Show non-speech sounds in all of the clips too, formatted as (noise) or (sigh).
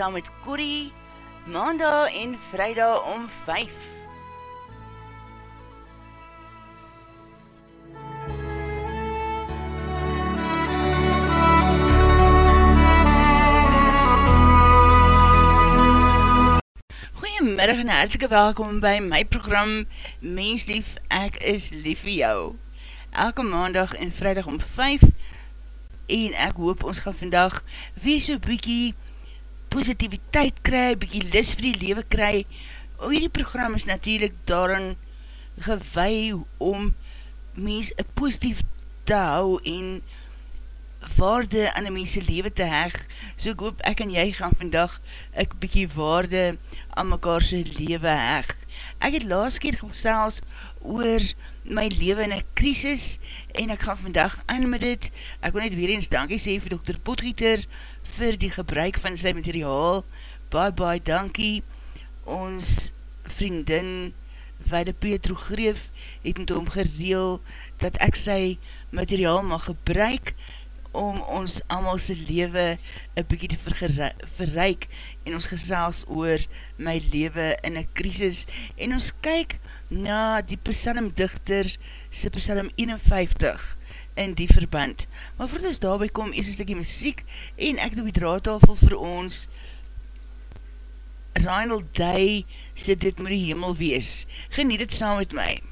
saam met Corrie, maandag en vrijdag om 5. Goeiemiddag en hartelike welkom by my program Mens lief, ek is lief vir jou. Elke maandag en vrijdag om 5 en ek hoop ons gaan vandag wees so bykie positiviteit kry, bykie lis vir die lewe kry. O, hierdie program is natuurlijk daarin gewei om mens positief te hou en waarde aan die mense lewe te heg. So ek hoop ek en jy gaan vandag ek bykie waarde aan mekaar sy lewe heg. Ek het laas keer gesels oor my lewe in een krisis en ek gaan vandag aan met dit. Ek wil net weer eens dankie sê vir Dr. Potgieter vir die gebruik van sy materiaal. Bye bye, dankie. Ons vriendin Weide Petro Greef het met hom gereel dat ek sy materiaal mag gebruik om ons allemaal sy lewe een bykie te verryk en ons gesels oor my lewe in een krisis en ons kyk na die psalmdichter sy psalm 51 in die verband. Maar voordat ons daarby kom, is een stukkie muziek en ek doe die draadtafel vir ons Reinald Day sê dit moet die hemel wees. Geniet het saam met my.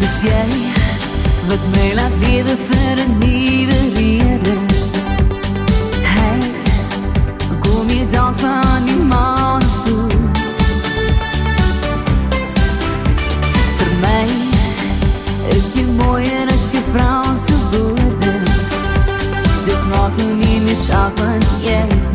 Dis jy wat my laat lewe vir 'n nuwe rede. Hey, kom jy dan van nie meer saak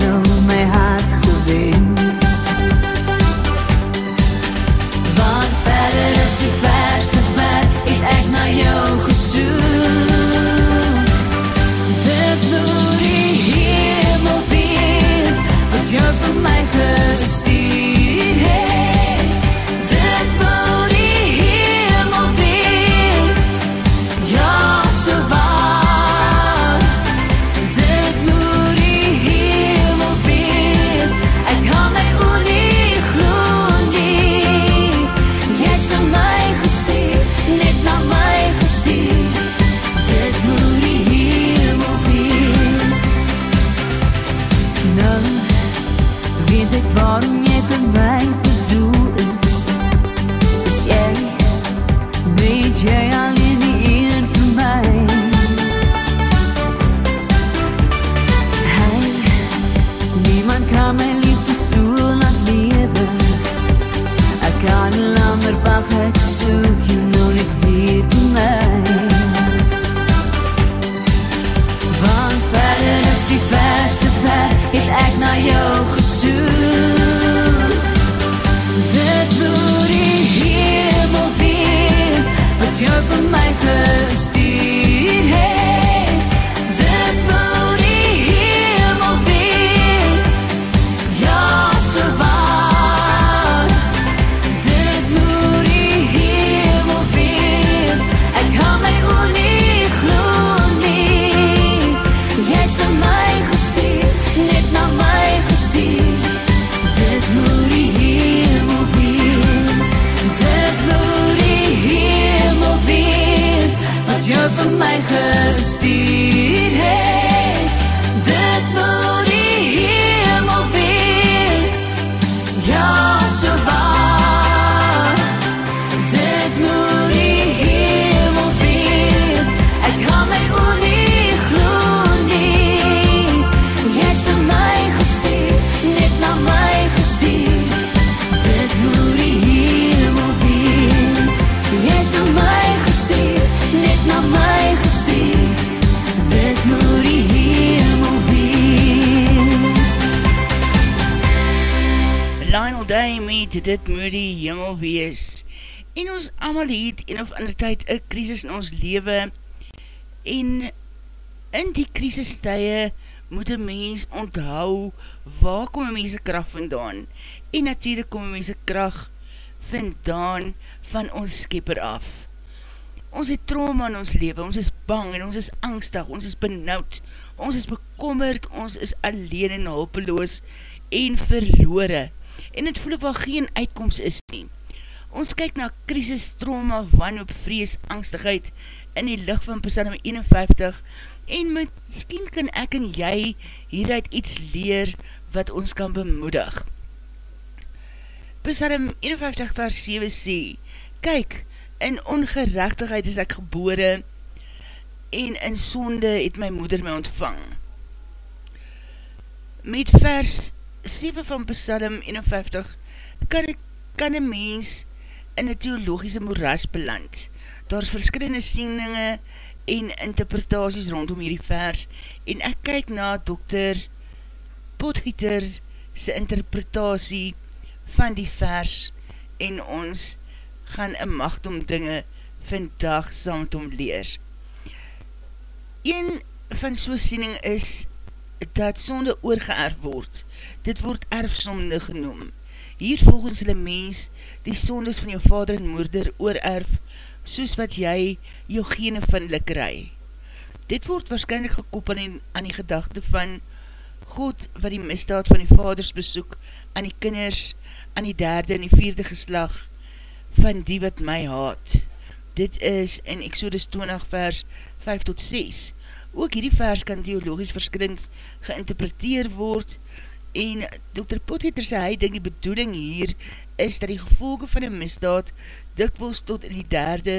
krisis in ons lewe en in die krisistuie moet een mens onthou waar kom een mense kracht vandaan en natuurlijk kom een mense kracht vandaan van ons skepper af. Ons het trauma in ons leven, ons is bang en ons is angstig, ons is benauwd, ons is bekommerd, ons is alleen en hulpeloos en verloore en het voel al geen uitkomst is nie. Ons kyk na krisis, trauma, wanhoop, vrees, angstigheid in die licht van Psalm 51 en miskien kan ek en jy hieruit iets leer wat ons kan bemoedig. Psalm 51 vers 7 sê, Kyk, in ongerechtigheid is ek gebore en in sonde het my moeder my ontvang. Met vers 7 van Psalm 51 kan, kan een mens in een theologische moeras beland. Daar is verskillende sieninge en interpretaties rondom hierdie vers en ek kyk na Dr. Potgieter sy interpretatie van die vers en ons gaan een macht om dinge vandag saam om leer. Een van so'n siening is dat sonde oorgeerf word. Dit word erfsonde genoem. Hier volgens hulle mens die sondes van jou vader en moeder oorerf, soos wat jy jou gene van likkerij. Dit word waarschijnlijk gekop aan die, aan die gedachte van God wat die misdaad van die vaders besoek aan die kinders, aan die derde en die vierde geslag van die wat my haat. Dit is in Exodus 20 vers 5 tot 6. Ook hierdie vers kan theologisch verskillend geïnterpreteer word en Dr. Pottheter sê hy denk die bedoeling hier is dat die gevolge van een misdaad dikwels tot in die derde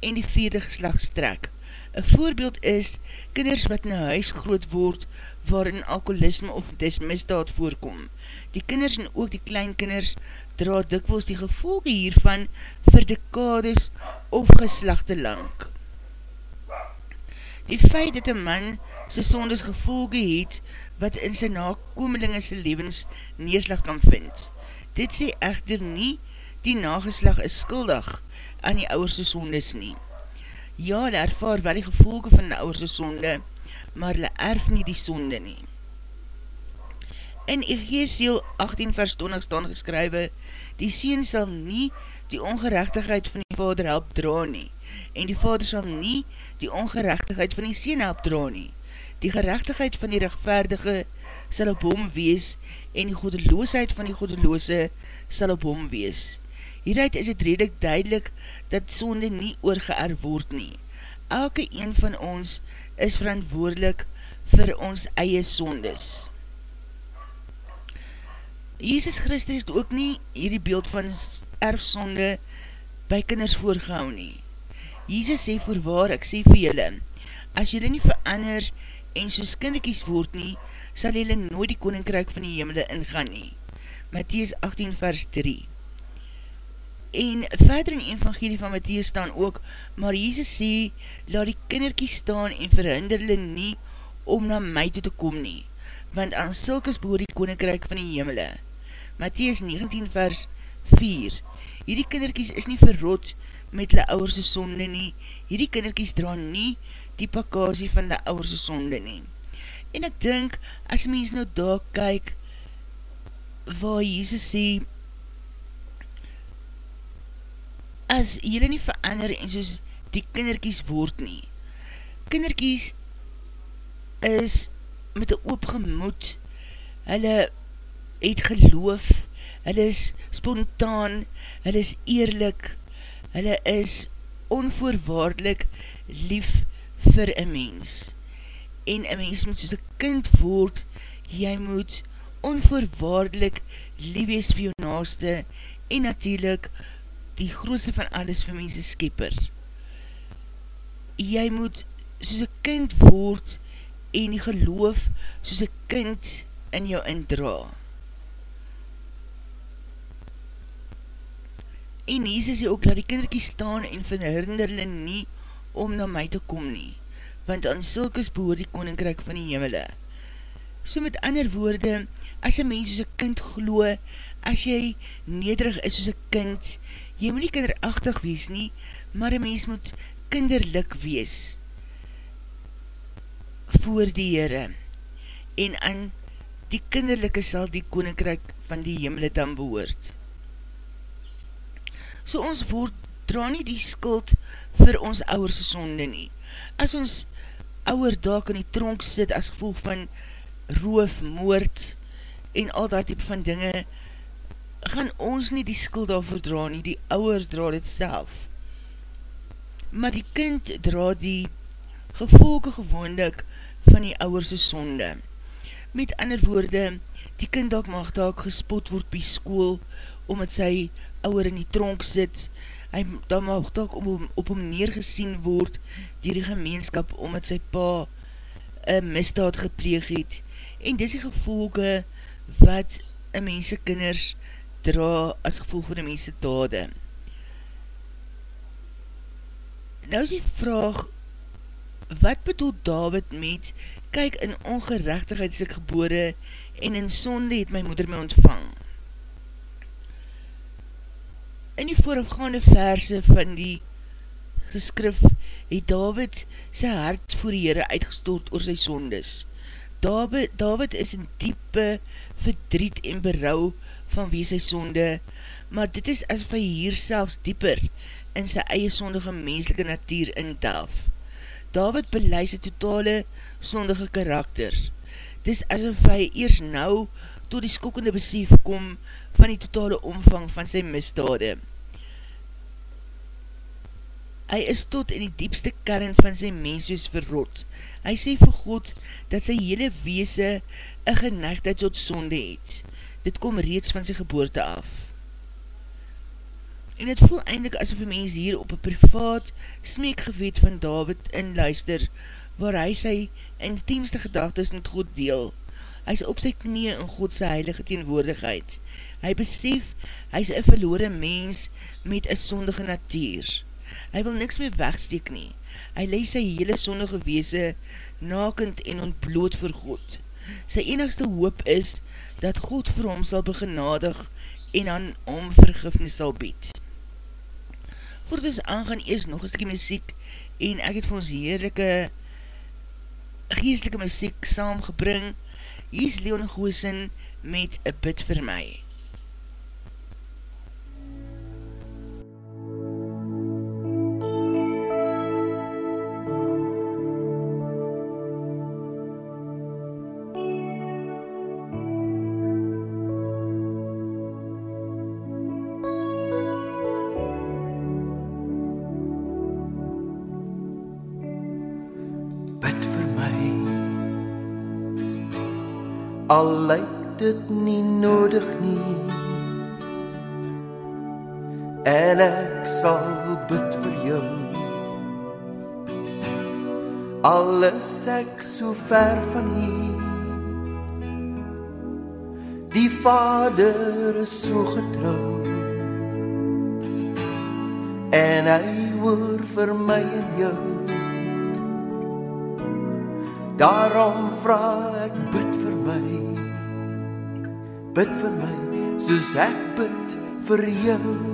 en die vierde geslag strek. Een voorbeeld is kinders wat in huis groot word waarin alkoholisme of dismisdaad voorkom. Die kinders en ook die kleinkinders dra dikwels die gevolge hiervan vir dekades of geslachte lang. Die feit dat een man sy sondes gevolge het wat in sy nakomelinge sy levens neerslag kan vind. Dit sê echter nie die nageslag is skuldig aan die ouwerse sondes nie. Ja, hulle ervaar wel die gevolge van die ouwerse sonde, maar hulle erf nie die sonde nie. In Egeesiel 18 vers 20 staan geskrywe, die sien sal nie die ongerechtigheid van die vader help dra nie, en die vader sal nie die ongerechtigheid van die sien help dra nie. Die gerechtigheid van die rechtvaardige sal op hom wees en die godeloosheid van die godeloose sal op hom wees. Hieruit is het redelijk duidelik dat sonde nie oorgeer word nie. Elke een van ons is verantwoordelik vir ons eie sondes. Jezus Christus het ook nie hierdie beeld van erfsonde by kinders voorgehou nie. Jezus sê voorwaar, ek sê vir julle, as julle nie verander en soos kinderkies word nie, sal jylle nooit die koninkryk van die hemelde ingaan nie. Matthies 18 vers 3 En verder in die evangelie van Matthies staan ook, maar Jezus sê, laat die kinderkies staan en verhinder hulle nie om na my toe te kom nie, want aan sulkes behoor die koninkryk van die hemele. Matthies 19 vers 4 Hierdie kinderkies is nie verrot met hulle ouwerse sonde nie, hierdie kinderkies dra nie die pakasie van die ouwerse sonde neem. En ek dink, as mens nou daar kyk, waar Jesus sê, as jylle nie verander en soos die kinderkies word nie. Kinderkies is met een oopgemoed, hulle het geloof, hulle is spontaan, hulle is eerlik, hulle is onvoorwaardelik lief vir een mens. En een mens moet soos een kind word, jy moet onvoorwaardelik lief wees vir jou naaste en natuurlijk die grootste van alles vir mense skepper. Jy moet soos een kind word en die geloof soos een kind in jou indra. En Jesus sê ook, laat die kinderkie staan en verhinder hulle nie om na my te kom nie, want aan sulkes behoor die koninkryk van die hemele. So met ander woorde, as een mens soos een kind glo, as jy nederig is soos een kind, jy moet nie kinderachtig wees nie, maar een mens moet kinderlik wees voor die Heere, en aan die kinderlijke sal die koninkryk van die hemele dan behoort. So ons woord dra nie die skuld vir ons ouwerse sonde nie. As ons ouwer daak in die tronk sit as gevolg van roof, moord en al dat type van dinge, gaan ons nie die skuld daarvoor dra nie, die ouwer dra dit self. Maar die kind dra die gevolge gewoonlik van die ouwerse sonde. Met ander woorde, die kind daak mag daak gespot word by school, omdat sy ouwer in die tronk sit, hy dan mag daak op, op hom neergesien word dier die gemeenskap, omdat sy pa een misdaad gepleeg het, en dis die gevolge wat een mense kinders dra as gevolg van die mense dade. Nou is die vraag, wat bedoel David met, kyk in ongerechtigheid is ek gebore, en in sonde het my moeder my ontvang. In die voorafgaande verse van die geskrif, het David sy hart voor die Heere uitgestort oor sy sondes. David, David is in diepe verdriet en berouw van wie sy sonde, maar dit is as hy hier selfs dieper in sy eie sondige menselike natuur intelf. David beleid sy totale sondige karakter. Dis asof hy eers nou tot die skokkende besef kom van die totale omvang van sy misdade. Hy is tot in die diepste kern van sy menswees verrot. Hy sê vir God dat sy hele weese een geneigdheid tot sonde het dit kom reeds van sy geboorte af. En het voel eindelijk asof een mens hier op een privaat smeekgeweet van David inluister, waar hy sy intiemste gedagtes met God deel. Hy is op sy knie in Godse heilige teenwoordigheid. Hy besef, hy is een verloore mens met een sondige natuur. Hy wil niks meer wegsteek nie. Hy lees sy hele sondige weese nakend en ontbloot vir God. Sy enigste hoop is, dat God vir hom sal begenadig en aan hom vergifnis sal bied. Voort ons aangaan eers nog een stukje muziek en ek het vir ons heerlijke geestelike muziek saamgebring. Hier is Leon Goosen met A Bid vir my. Al lyk dit nie nodig nie. En ek sal bid vir jou. Alles ek so ver van hier. Die vader is so getrou. En hy hoor vir my en jou. Daarom vra ek bid vir my. Bid vir my soos ek bid vir jou.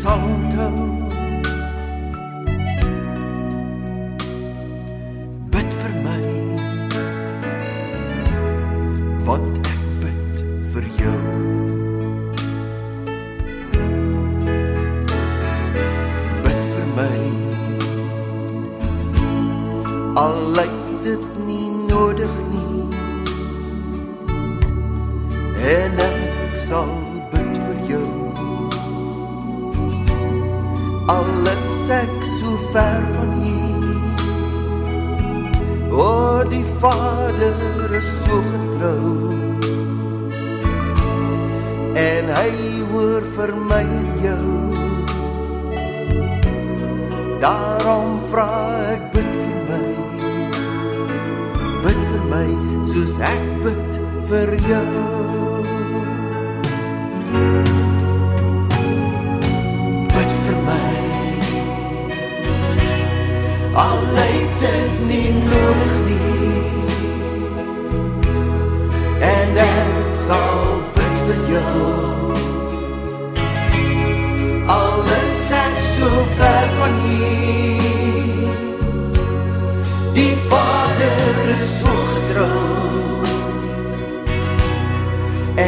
Dit al is ek so ver van hier? O die vader is so getrou. En hy hoor vir my en jou. Daarom vra ek bid vir my. Bid vir my soos ek bid vir jou Al lyk dit nie nodig nie En ek sal bid vir jou. Al is ek so ver van hier. Die Vader is so getrou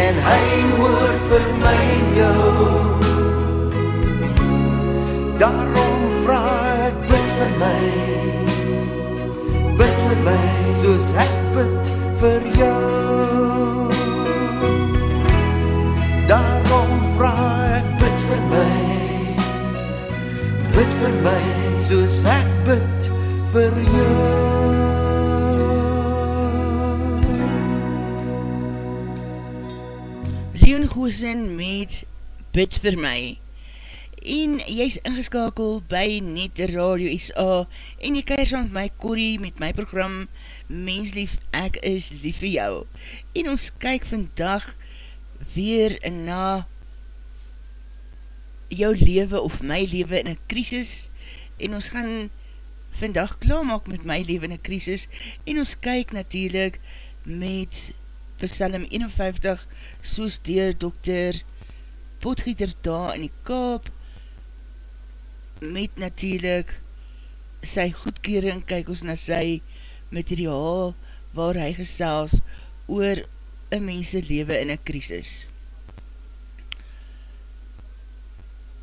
En hy hoor vir my en jou. Bid vir my, soos ek bid vir jou. Daarom vraag ek bid vir my, bid vir my, soos ek bid vir jou. Leon Goosen met Bid vir my en jy is ingeskakel by Net Radio SA en jy keir saam met my Corrie met my program Menslief, ek is lief vir jou. En ons kyk vandag weer na jou leven of my leven in een krisis en ons gaan vandag klaarmaak met my leven in een krisis en ons kyk natuurlijk met Psalm 51 soos dier dokter Potgieter daar in die Kaap met natuurlijk sy goedkering kyk ons na sy materiaal waar hy gesels oor een mense lewe in een krisis.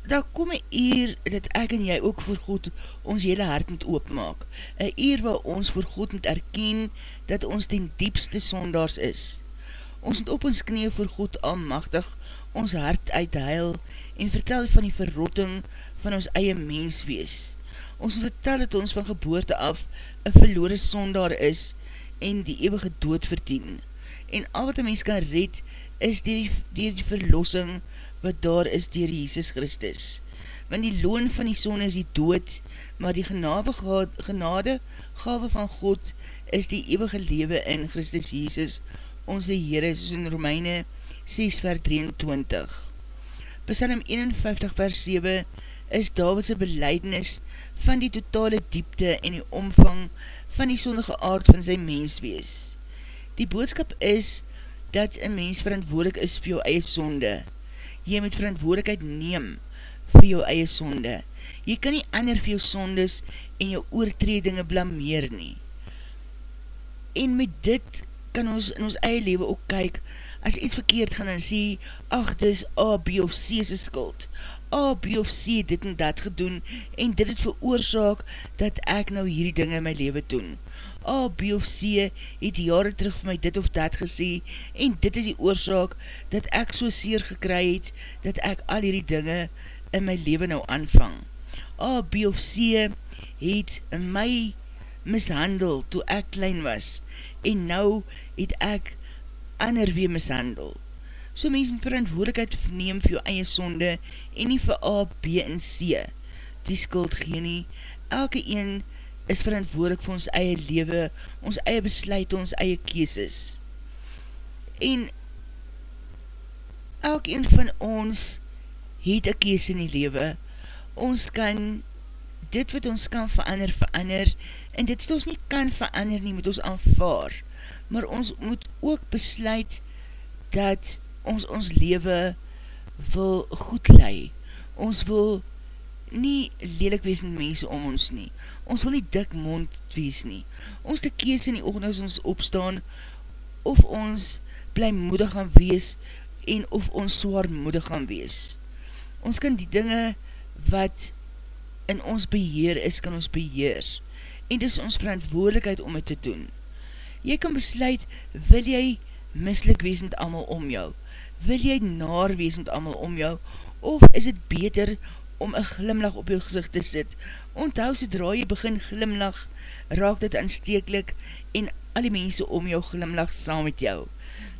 Daar kom een eer dat ek en jy ook voor God ons hele hart moet oopmaak. Een eer waar ons voor God moet erken dat ons ten diepste sondaars is. Ons moet op ons knie voor God almachtig ons hart uithuil en vertel van die verrotting van ons eie mens wees. Ons vertel dat ons van geboorte af een verloore sondaar is en die eeuwige dood verdien. En al wat een mens kan red is dier die, dier die verlossing wat daar is dier Jesus Christus. Want die loon van die son is die dood, maar die genade, genade gave van God is die eeuwige lewe in Christus Jesus onze Heere, soos in Romeine 6 vers 23. Psalm 51 vers 7 is Davidse beleidnis van die totale diepte en die omvang van die sondige aard van sy menswees. Die boodskap is dat een mens verantwoordelik is vir jou eie sonde. Jy moet verantwoordelikheid neem vir jou eie sonde. Jy kan nie ander vir jou sondes en jou oortredinge blameer nie. En met dit kan ons in ons eie leven ook kyk, as iets verkeerd gaan en sê, ach, dis A, B of C se skuld. A, B of C dit en dat gedoen, en dit het veroorzaak, dat ek nou hierdie dinge in my leven doen. A, B of C het jare terug vir my dit of dat gesê, en dit is die oorzaak, dat ek so seer gekry het, dat ek al hierdie dinge in my leven nou aanvang. A, B of C het my mishandel toe ek klein was, en nou het ek ander weer mishandel. So mens moet verantwoordelikheid neem vir jou eie sonde en nie vir A, B en C. Die skuld gee nie. Elke een is verantwoordelik vir ons eie lewe, ons eie besluit, ons eie keeses. En elke een van ons het een kees in die lewe. Ons kan dit wat ons kan verander, verander en dit wat ons nie kan verander nie, moet ons aanvaar, maar ons moet ook besluit dat ons ons lewe wil goed lei. Ons wil nie lelik wees met mense om ons nie. Ons wil nie dik mond wees nie. Ons te kees in die oogend as ons opstaan, of ons bly moedig gaan wees, en of ons zwaar moedig gaan wees. Ons kan die dinge wat in ons beheer is, kan ons beheer en dis ons verantwoordelikheid om het te doen. Jy kan besluit, wil jy mislik wees met amal om jou? Wil jy naar wees met amal om jou? Of is het beter om een glimlach op jou gezicht te sit? Onthou, sodra jy begin glimlach, raak dit aansteeklik en al die mense om jou glimlach saam met jou.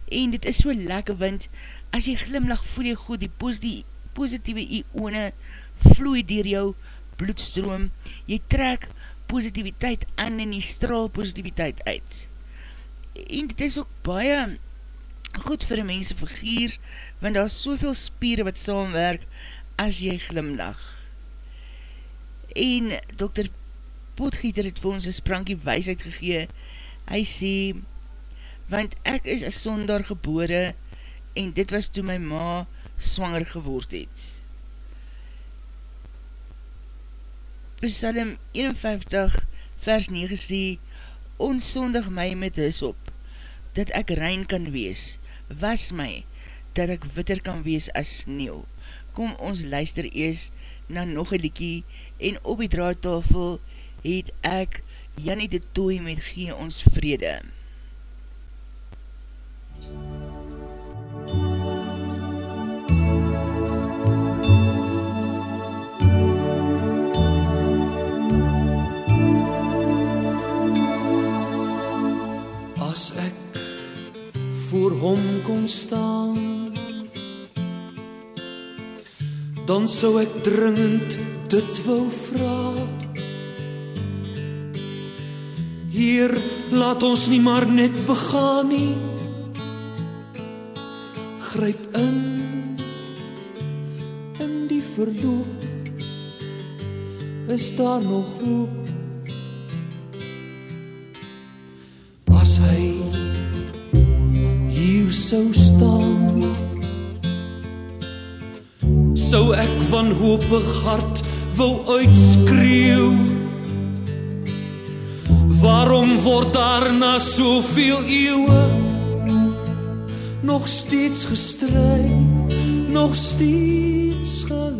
En dit is so lekker, want as jy glimlach, voel jy goed, die positieve ione vloei dier jou bloedstroom, jy trek positiviteit aan en die straal positiviteit uit. En dit is ook baie goed vir die mense vergier, want daar is soveel spieren wat saamwerk as jy glimlach. En Dr. Potgieter het vir ons een sprankie weisheid gegee, hy sê, want ek is een sonder gebore, en dit was toe my ma swanger geword het. Psalm 51 vers 9 sê, Onsondig my met his op, dat ek rein kan wees, was my, dat ek witter kan wees as sneeuw. Kom ons luister ees na nog een liekie en op die draadtafel het ek Jannie de Tooi met Gee ons vrede. As ek voor hom kon staan. Dan sou ek dringend dit wou vra. Hier laat ons nie maar net begaan nie. Gryp in in die verloop. Is daar nog hoop? As hy sou staan. Sou ek van hoopig hart wou uitskreeu? Waarom word daar na soveel eeue nog steeds gestry nog steeds gelei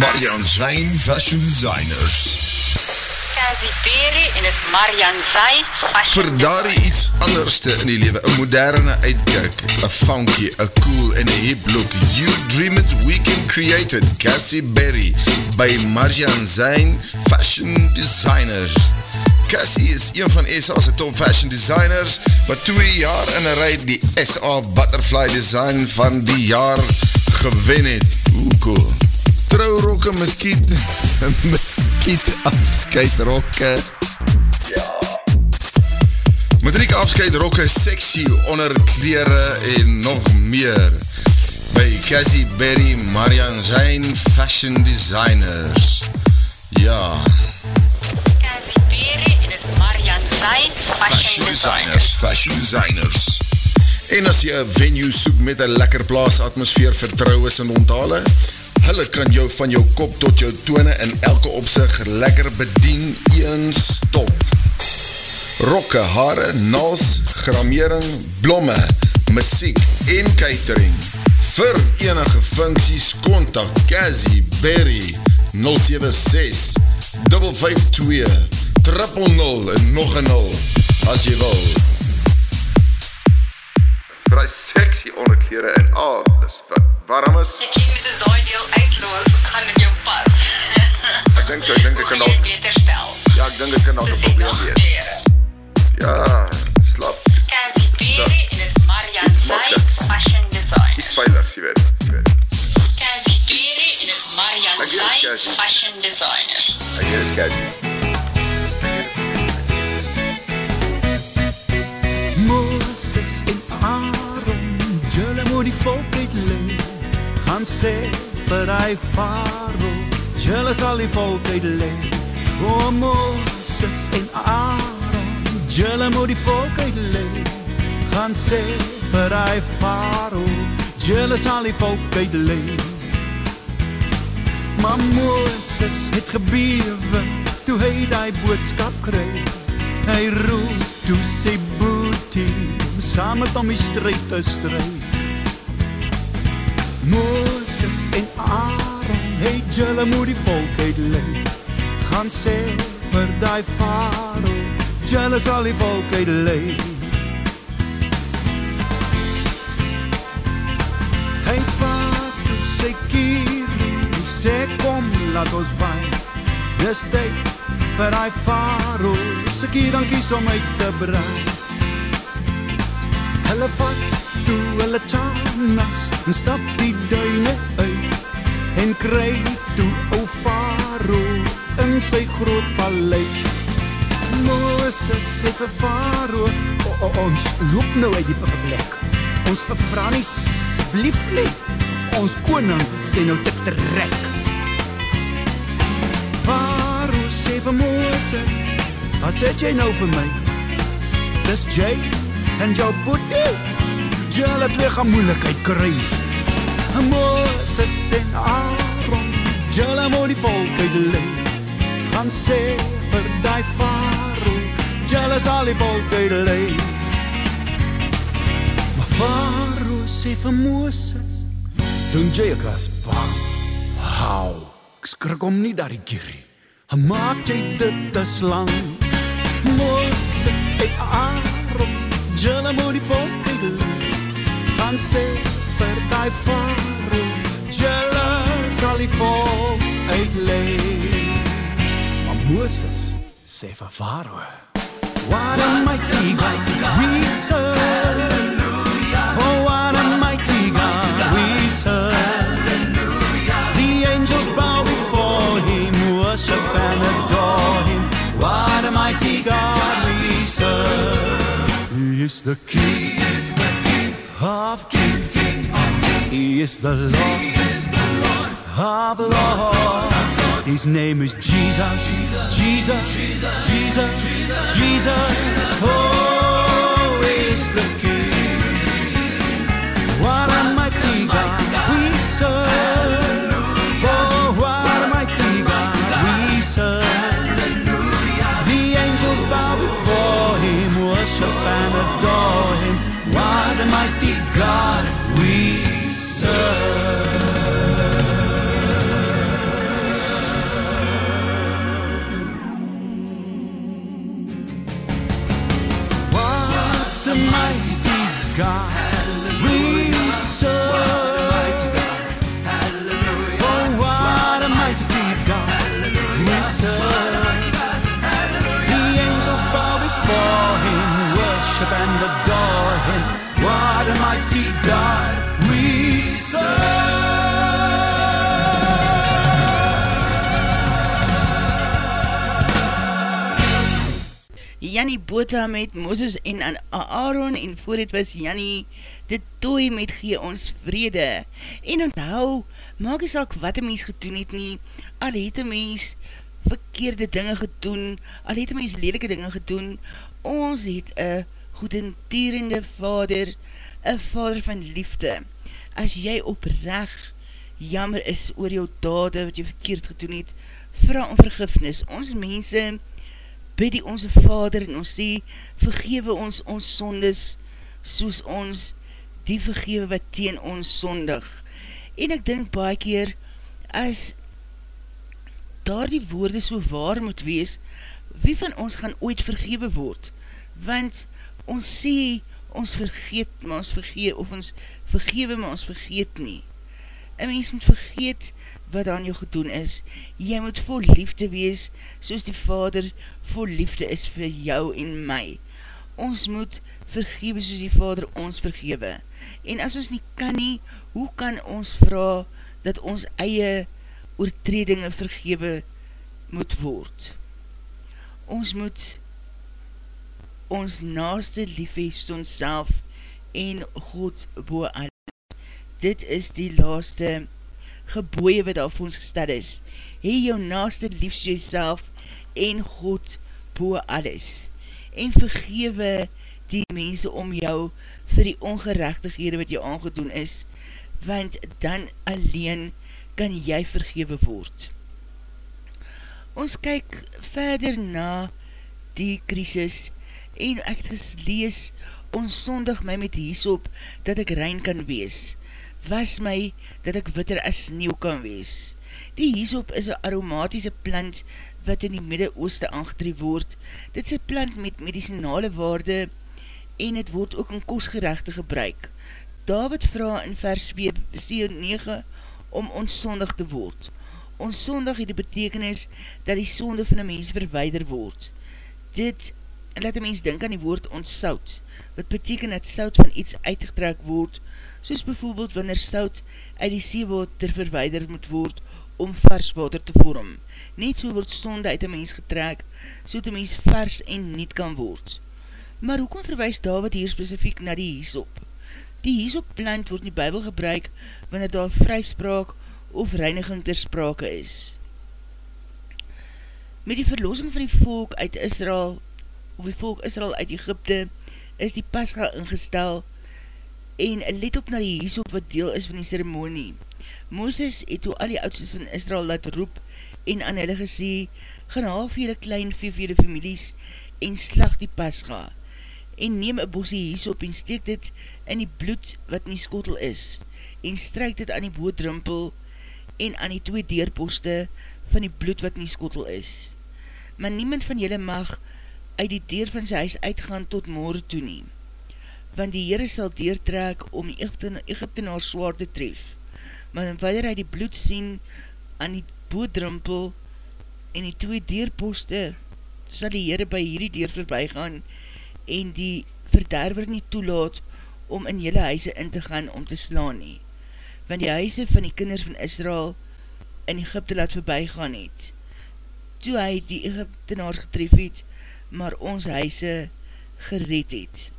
Marian Zijn Fashion Designers. Cassie Perry en is Marian Zay. Vir daar iets anderste in die lewe, een moderne uitkijk, een funky, een cool en een hip look. You dream it, we can create it. Cassie Berry by Marian Zijn Fashion Designers. Cassie is een van SA's top fashion designers, wat twee jaar in een rij die SA Butterfly Design van die jaar gewen het. Hoe cool trouwrokke, miskiet, (laughs) miskiet afscheidrokke. Ja. Matriek afscheidrokke, sexy onderkleren en nog meer. By Cassie Berry, Marian Zijn, Fashion Designers. Ja. Cassie Berry en is Marian Zijn, Fashion, fashion Designers. Fashion Designers. En as jy een venue soek met een lekker plaas atmosfeer, vertrouwens en onthalen, Hulle kan jou van jou kop tot jou tone in elke opzicht lekker bedien een stop. Rokke, hare, naals, gramering, blomme, muziek en catering. Vir enige funksies, kontak Kazi Berry 076 552 000 en nog een 0 as jy wil. Die sexy onderkleren en alles wat warm is. Sal die volk uitleid O Moses en Aaron Julle moet die volk uitleid gaan sê vir hy faro. Julle sal die volk uitleid Maar Moses het gebewe toe hy die boodskap kry. Hy roep toe sy boetie saam met hom die strijd te strijd Moses en Aaron, hey julle moet die volk uitleid. Gaan sê vir die faro, julle sal die volk uitleid. Hy vat toe sy kierie, hy sê kom laat ons waai. Dis tyd vir die faro, sy kierankies om uit te braai. Hulle vat toe hulle chanas en stap die duine uit en kry toe ou Farao in sy groot paleis. Moses sê vir Farao, o, o, ons loop nou uit die plek. Ons vra nie asseblief nie. Ons koning sê nou tik trek. Farao sê vir Moses, wat sê jy nou vir my? Dis jy en jou boetie julle twee gaan moeilikheid kry. Moses en Aaron, moet die volk uitlei. Gaan sê vir die Farao, julle sal die volk uitlei. Maar Farao sê vir Moses, doen jy ek as bang. Hou, ek skrik om nie daar die kierie. Maak jy dit te slang. Moses en Aaron, moet die volk uitlei gaan sê vir die Farao, julle sal die volk uitleid. Maar Moses sê vir Farao, What a mighty God we serve. Oh, what a mighty God we serve. The angels bow before him, worship and adore him. What a mighty God we serve. He is the King, of kings. He is the Lord, of lords. His name is Jesus, Jesus, Jesus, Jesus. Oh, Jannie Bota met Moses en Aaron en voor het was Jannie de tooi met gee ons vrede. En onthou, maak die saak wat een mens gedoen het nie, al het een mens verkeerde dinge gedoen, al het een mens lelike dinge gedoen, ons het een goedentierende vader, een vader van liefde. As jy oprecht jammer is oor jou dade wat jy verkeerd gedoen het, vraag om vergifnis. Ons mense bid die onze vader en ons sê, vergewe ons ons sondes, soos ons die vergewe wat teen ons sondig. En ek dink baie keer, as daar die woorde so waar moet wees, wie van ons gaan ooit vergewe word? Want ons sê, ons vergeet, maar ons vergeet, of ons vergewe, maar ons vergeet nie. Een mens moet vergeet wat aan jou gedoen is. Jy moet vol liefde wees, soos die vader vol liefde is vir jou en my. Ons moet vergewe soos die vader ons vergewe. En as ons nie kan nie, hoe kan ons vraag dat ons eie oortredinge vergewe moet word? Ons moet ons naaste lief hees ons self en God boe alles. Dit is die laaste geboeie wat daar vir ons gestel is. Hee jou naaste liefst jyself en God boe alles. En vergewe die mense om jou vir die ongerechtighede wat jou aangedoen is, want dan alleen kan jy vergewe word. Ons kyk verder na die krisis en ek het geslees, ons sondig my met hiesop, dat ek rein kan wees was my dat ek witter as sneeuw kan wees. Die hiesop is een aromatiese plant wat in die Midde-Ooste aangetree word. Dit is een plant met medicinale waarde en het word ook in kostgerechte gebruik. David vraag in vers 9 om ons sondig te word. Ons sondig het die betekenis dat die sonde van die mens verweider word. Dit laat die mens denk aan die woord ontsout, wat beteken dat sout van iets uitgetrek word, soos bijvoorbeeld wanneer sout uit die seewater verweider moet word om vers water te vorm. Net so word sonde uit die mens getrek, so die mens vers en niet kan word. Maar hoekom verwijs David hier specifiek na die hiesop? Die hiesop plant word in die bybel gebruik wanneer daar vryspraak of reiniging ter sprake is. Met die verloosing van die volk uit Israel, of die volk Israel uit Egypte, is die pasga ingestel en let op na die hiesop wat deel is van die ceremonie. Mooses het toe al die oudstes van Israel laat roep en aan hulle gesê, gaan haal vir julle klein vir julle families en slag die pasga en neem een bosie hiesop en steek dit in die bloed wat in die skotel is en stryk dit aan die boodrimpel en aan die twee deurposte van die bloed wat in die skotel is. Maar niemand van julle mag uit die deur van sy huis uitgaan tot morgen toe neem want die Heere sal deertrek om die Egyptenaar zwaar te tref. Maar wanneer hy die bloed sien aan die boodrimpel en die twee deurposte sal die Heere by hierdie deur voorbij gaan en die verderwer nie toelaat om in jylle huise in te gaan om te slaan nie. Want die huise van die kinders van Israel in Egypte laat voorbij gaan het. Toe hy die Egyptenaars getref het, maar ons huise gered het.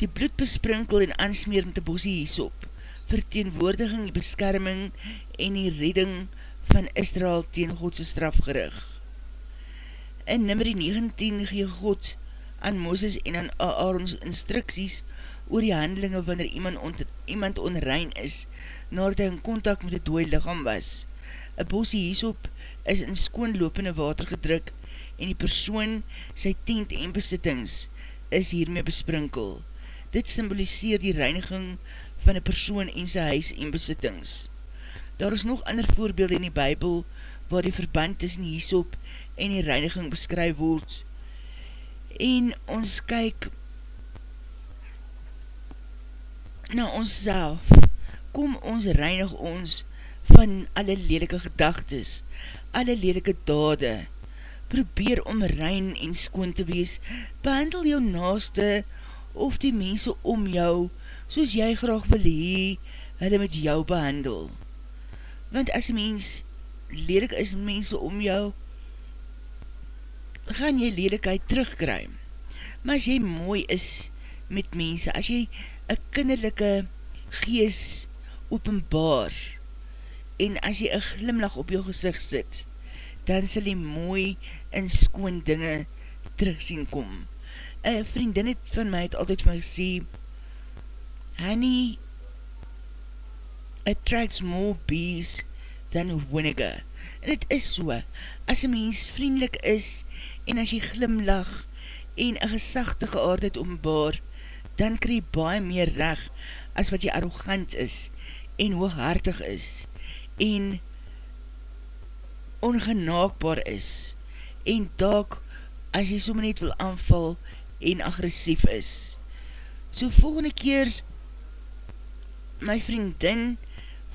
Die bloed besprinkel en ansmeer met die bosie hiesop, verteenwoordiging, die beskerming en die redding van Israel teen Godse strafgerig. In nummer 19 gee God aan Mooses en aan Aaron's instructies oor die handelinge wanneer iemand, on, iemand onrein is, nadat hy in contact met die dooie lichaam was. Een bosie hiesop is in skoonlopende water gedruk en die persoon, sy tent en besittings, is hiermee besprinkel. Dit symboliseer die reiniging van die persoon en sy huis en besittings. Daar is nog ander voorbeelde in die Bijbel waar die verband tussen hiesop en die reiniging beskryf word. En ons kyk na ons self, kom ons reinig ons van alle lelike gedagtes, alle lelike dade, probeer om rein en skoon te wees, behandel jou naaste of die mense om jou, soos jy graag wil hee, hulle met jou behandel. Want as die mens lelik is mense om jou, gaan jy lelikheid terugkry. Maar as jy mooi is met mense, as jy een kinderlijke gees openbaar, en as jy een glimlach op jou gezicht sit, dan sal jy mooi en skoon dinge terugsien kom. Een vriendin het van my het altyd van my gesê, honey attracts more bees than vinegar. En het is so, as een mens vriendelik is, en as jy glimlach, en een gesagtige aardheid ombaar, dan krij baie meer reg, as wat jy arrogant is, en hooghartig is, en ongenaakbaar is, en daak, as jy somme net wil aanval, en agressief is. So volgende keer, my vriendin,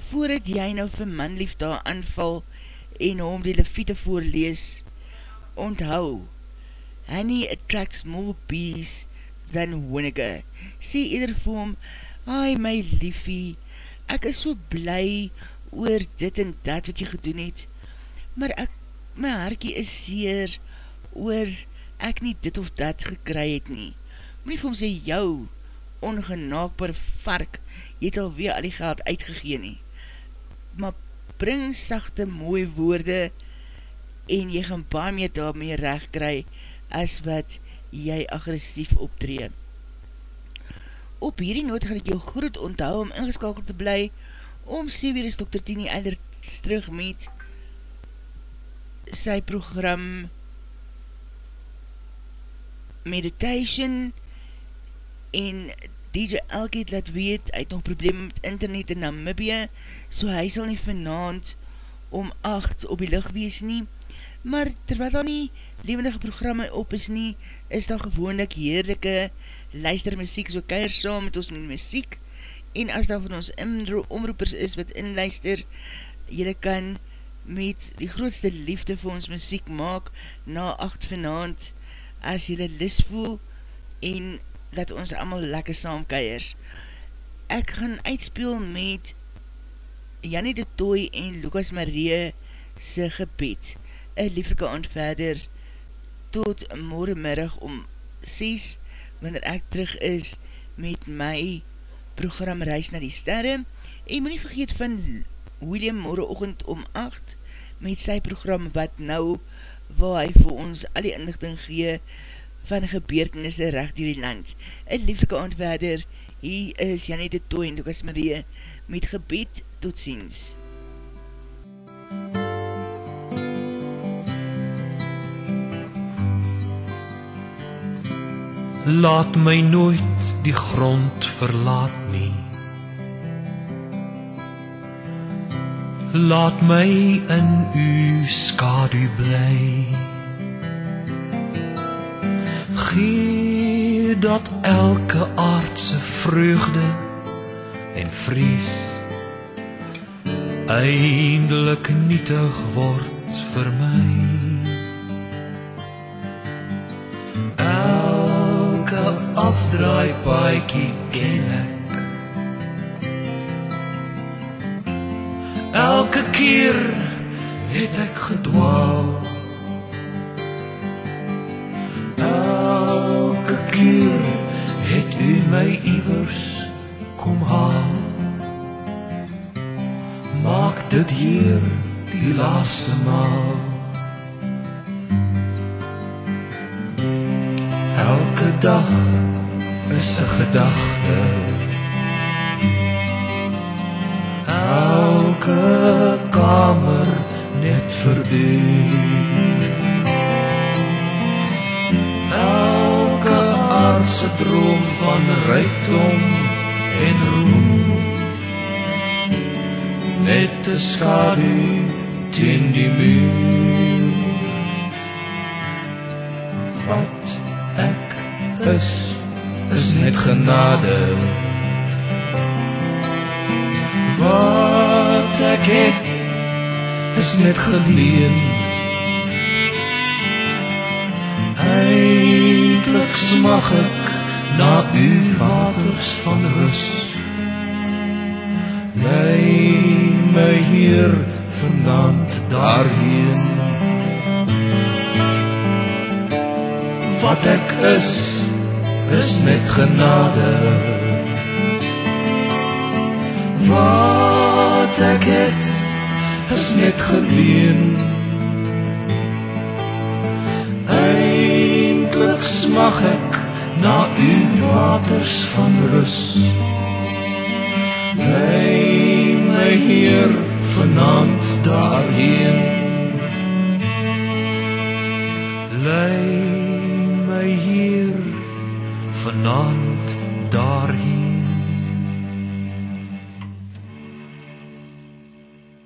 voordat jy nou vir manlief daar aanval, en hom die leviete voorlees, onthou, honey attracts more bees than vinegar. Sê eerder vir hom, ai my liefie, ek is so bly oor dit en dat wat jy gedoen het, maar ek, my harkie is seer oor ek nie dit of dat gekry het nie. Moet nie vir hom sê, jou ongenaakbare vark, jy het alweer al die geld uitgegeen nie. Maar bring sachte mooie woorde en jy gaan baie meer daarmee recht kry as wat jy agressief optree. Op hierdie noot gaan ek jou groet onthou om ingeskakeld te bly om sê weer is Dr. Tini Eider terug met sy program Meditation en DJ Elke laat weet, hy het nog probleem met internet in Namibie, so hy sal nie vanavond om 8 op die licht wees nie, maar terwyl daar nie levendige programme op is nie, is daar gewoonlik heerlijke luistermuziek, so keir saam met ons met muziek, en as daar van ons omroepers is wat inluister, jylle kan met die grootste liefde vir ons muziek maak, na 8 vanavond, as jylle lis voel, en dat ons allemaal lekker saam keir. Ek gaan uitspeel met Jannie de Toy en Lucas Marie se gebed. Een lieflike aand verder. Tot morgenmiddag om 6 wanneer ek terug is met my program Reis na die Sterre. En moet nie vergeet van William morgenochtend om 8 met sy program wat nou waar hy vir ons al die inlichting gee van gebeurtenisse recht die land. Een lieflike aand verder hier is Janette Toy en Lucas Marie met gebed tot ziens. Laat my nooit die grond verlaat nie. Laat my in u skadu bly. Gee dat elke aardse vreugde en vrees eindelik nietig word vir my. Elke afdraai paadjie ken Elke keer het ek gedwaal. Elke keer het u my iewers kom haal. Maak dit hier die laaste maal. Elke dag is 'n gedagte. Elke kamer net vir u. Elke aardse droom van rykdom en roem net 'n skadu teen die muur. Wat ek is, is net genade. Wat ek het, is net geleen. Eindelijk smag ek na u waters van rus. Lei my hier vanaand daarheen. Wat ek is, is net genade. Wat ek het, is net geleen. Eindelijk smag ek na u waters van rus. Lei my hier vanaand daarheen. Lei my hier vanaand daarheen.